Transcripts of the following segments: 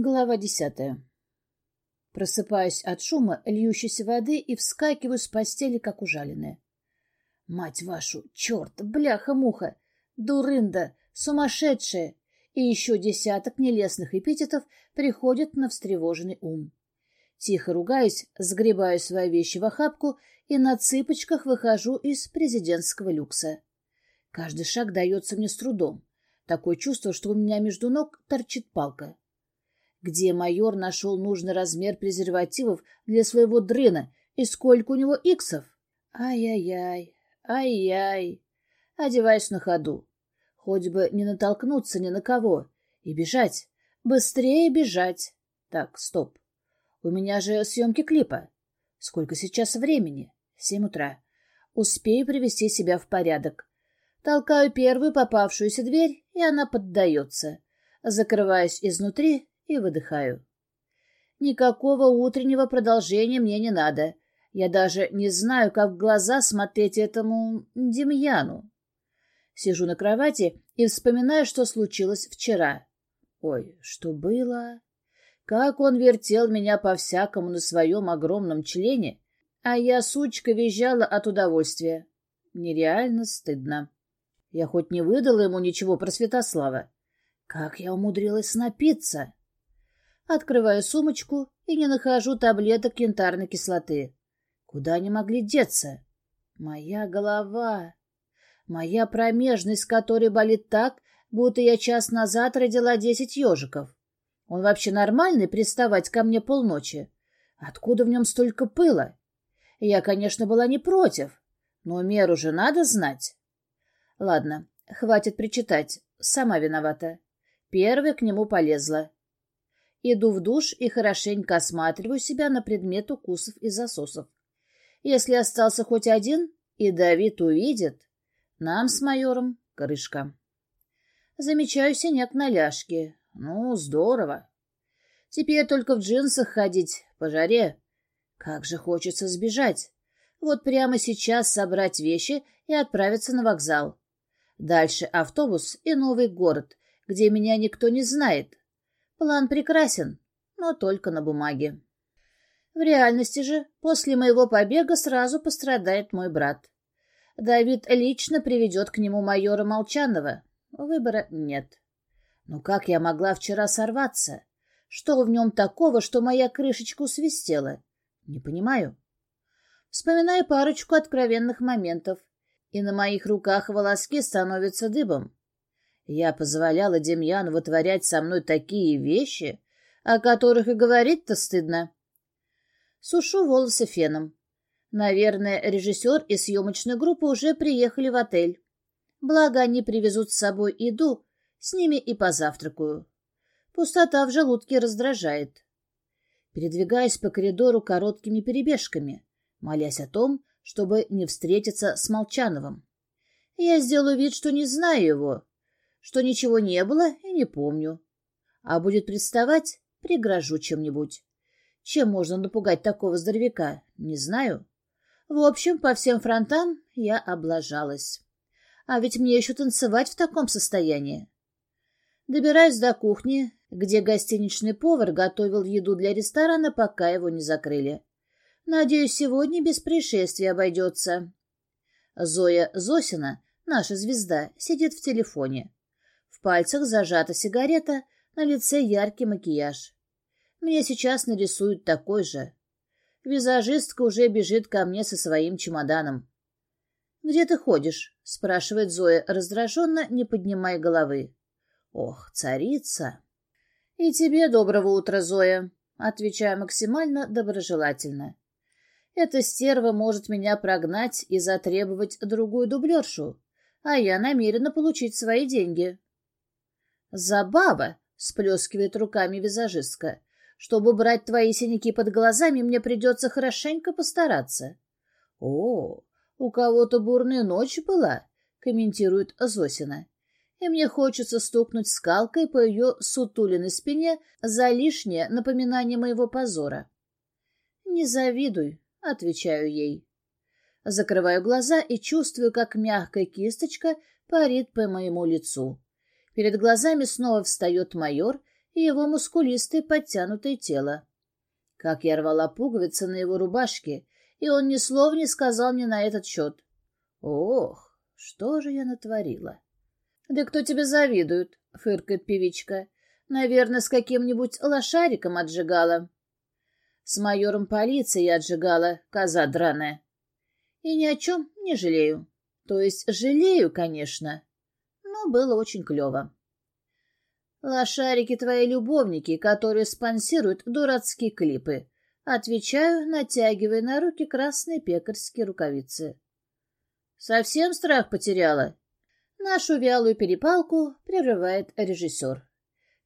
Глава десятая. Просыпаюсь от шума льющейся воды и вскакиваю с постели, как ужаленная. Мать вашу, черт, бляха-муха, дурында, сумасшедшая! И еще десяток нелестных эпитетов приходят на встревоженный ум. Тихо ругаюсь, сгребаю свои вещи в охапку и на цыпочках выхожу из президентского люкса. Каждый шаг дается мне с трудом. Такое чувство, что у меня между ног торчит палка где майор нашел нужный размер презервативов для своего дрына и сколько у него иксов. Ай-яй-яй, ай-яй. Одеваюсь на ходу. Хоть бы не натолкнуться ни на кого. И бежать. Быстрее бежать. Так, стоп. У меня же съемки клипа. Сколько сейчас времени? Семь утра. Успею привести себя в порядок. Толкаю первую попавшуюся дверь, и она поддается. Закрываюсь изнутри и выдыхаю. Никакого утреннего продолжения мне не надо. Я даже не знаю, как в глаза смотреть этому Демьяну. Сижу на кровати и вспоминаю, что случилось вчера. Ой, что было? Как он вертел меня по-всякому на своем огромном члене, а я, сучка, визжала от удовольствия. Нереально стыдно. Я хоть не выдала ему ничего про Святослава. Как я умудрилась напиться? Открываю сумочку и не нахожу таблеток янтарной кислоты. Куда они могли деться? Моя голова. Моя промежность, которая болит так, будто я час назад родила десять ежиков. Он вообще нормальный приставать ко мне полночи? Откуда в нем столько пыла? Я, конечно, была не против, но меру же надо знать. Ладно, хватит причитать, сама виновата. Первой к нему полезла. Иду в душ и хорошенько осматриваю себя на предмет укусов и засосов. Если остался хоть один, и Давид увидит, нам с майором крышка. Замечаю синяк на ляжке. Ну, здорово. Теперь только в джинсах ходить по жаре. Как же хочется сбежать. Вот прямо сейчас собрать вещи и отправиться на вокзал. Дальше автобус и новый город, где меня никто не знает, План прекрасен, но только на бумаге. В реальности же после моего побега сразу пострадает мой брат. Давид лично приведет к нему майора Молчанова. Выбора нет. Но как я могла вчера сорваться? Что в нем такого, что моя крышечка усвистела? Не понимаю. Вспоминаю парочку откровенных моментов, и на моих руках волоски становятся дыбом. Я позволяла Демьяну вытворять со мной такие вещи, о которых и говорить-то стыдно. Сушу волосы феном. Наверное, режиссер и съемочная группа уже приехали в отель. Благо, они привезут с собой еду, с ними и позавтракаю. Пустота в желудке раздражает. Передвигаюсь по коридору короткими перебежками, молясь о том, чтобы не встретиться с Молчановым. Я сделаю вид, что не знаю его, что ничего не было и не помню. А будет приставать, пригрожу чем-нибудь. Чем можно напугать такого здоровяка, не знаю. В общем, по всем фронтам я облажалась. А ведь мне еще танцевать в таком состоянии. Добираюсь до кухни, где гостиничный повар готовил еду для ресторана, пока его не закрыли. Надеюсь, сегодня без происшествий обойдется. Зоя Зосина, наша звезда, сидит в телефоне. В пальцах зажата сигарета, на лице яркий макияж. Мне сейчас нарисуют такой же. Визажистка уже бежит ко мне со своим чемоданом. «Где ты ходишь?» — спрашивает Зоя раздраженно, не поднимая головы. «Ох, царица!» «И тебе доброго утра, Зоя!» — отвечаю максимально доброжелательно. «Эта стерва может меня прогнать и затребовать другую дублершу, а я намерена получить свои деньги». «Забава!» — сплескивает руками визажистка. «Чтобы брать твои синяки под глазами, мне придется хорошенько постараться». «О, у кого-то бурная ночь была», — комментирует Зосина. «И мне хочется стукнуть скалкой по ее сутулиной спине за лишнее напоминание моего позора». «Не завидуй», — отвечаю ей. Закрываю глаза и чувствую, как мягкая кисточка парит по моему лицу. Перед глазами снова встает майор, и его мускулистое подтянутое тело. Как я рвала пуговицы на его рубашке, и он ни слова не сказал мне на этот счет. Ох, что же я натворила? — Да кто тебе завидует? — фыркает певичка. — Наверное, с каким-нибудь лошариком отжигала. С майором полиции я отжигала, коза драная. И ни о чем не жалею. То есть жалею, конечно, но было очень клево. Лошарики твои любовники, которые спонсируют дурацкие клипы. Отвечаю, натягивая на руки красные пекарские рукавицы. Совсем страх потеряла? Нашу вялую перепалку прерывает режиссер.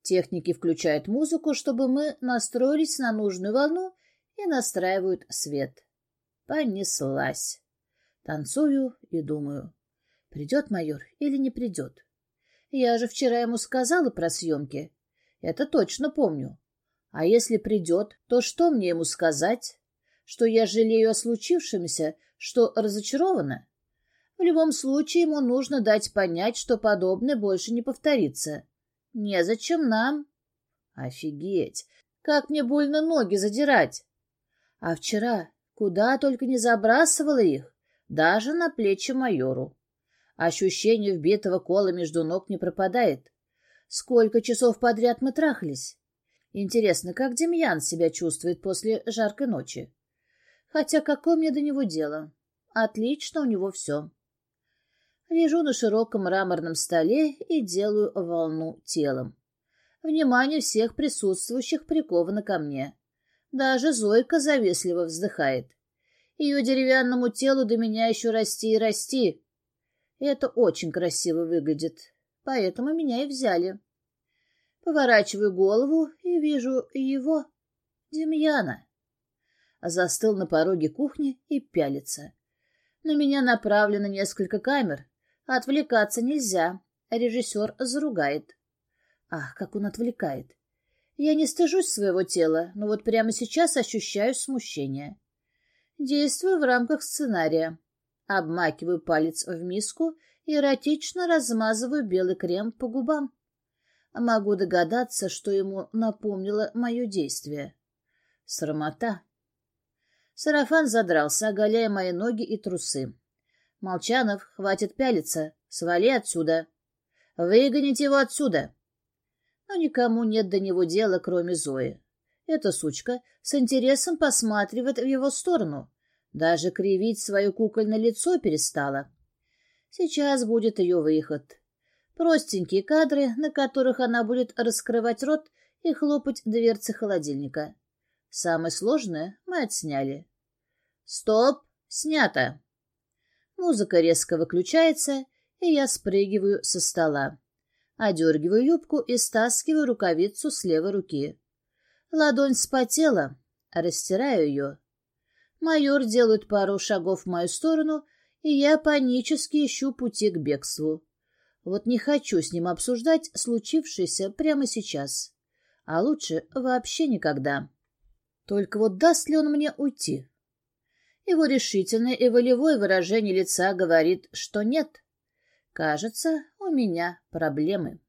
Техники включают музыку, чтобы мы настроились на нужную волну и настраивают свет. Понеслась. Танцую и думаю, придет майор или не придет. Я же вчера ему сказала про съемки. Это точно помню. А если придет, то что мне ему сказать? Что я жалею о случившемся, что разочарована? В любом случае ему нужно дать понять, что подобное больше не повторится. Незачем нам. Офигеть! Как мне больно ноги задирать! А вчера куда только не забрасывала их, даже на плечи майору. Ощущение вбитого кола между ног не пропадает. Сколько часов подряд мы трахались? Интересно, как Демьян себя чувствует после жаркой ночи? Хотя какое мне до него дело? Отлично у него все. Лежу на широком мраморном столе и делаю волну телом. Внимание всех присутствующих приковано ко мне. Даже Зойка завистливо вздыхает. Ее деревянному телу до меня еще расти и расти. Это очень красиво выглядит, поэтому меня и взяли. Поворачиваю голову и вижу его, Демьяна. Застыл на пороге кухни и пялится. На меня направлено несколько камер. Отвлекаться нельзя. Режиссер заругает. Ах, как он отвлекает. Я не стыжусь своего тела, но вот прямо сейчас ощущаю смущение. Действую в рамках сценария. Обмакиваю палец в миску и эротично размазываю белый крем по губам. Могу догадаться, что ему напомнило мое действие. Срамота. Сарафан задрался, оголяя мои ноги и трусы. «Молчанов, хватит пялиться. Свали отсюда. Выгоните его отсюда!» Но никому нет до него дела, кроме Зои. Эта сучка с интересом посматривает в его сторону, даже кривить свое кукольное лицо перестала. Сейчас будет ее выход. Простенькие кадры, на которых она будет раскрывать рот и хлопать дверцы холодильника. Самое сложное мы отсняли. Стоп! Снято! Музыка резко выключается, и я спрыгиваю со стола. Одергиваю юбку и стаскиваю рукавицу с левой руки. Ладонь спотела, растираю ее. Майор делает пару шагов в мою сторону, и я панически ищу пути к бегству. Вот не хочу с ним обсуждать случившееся прямо сейчас. А лучше вообще никогда. Только вот даст ли он мне уйти? Его решительное и волевое выражение лица говорит, что нет. Кажется, у меня проблемы.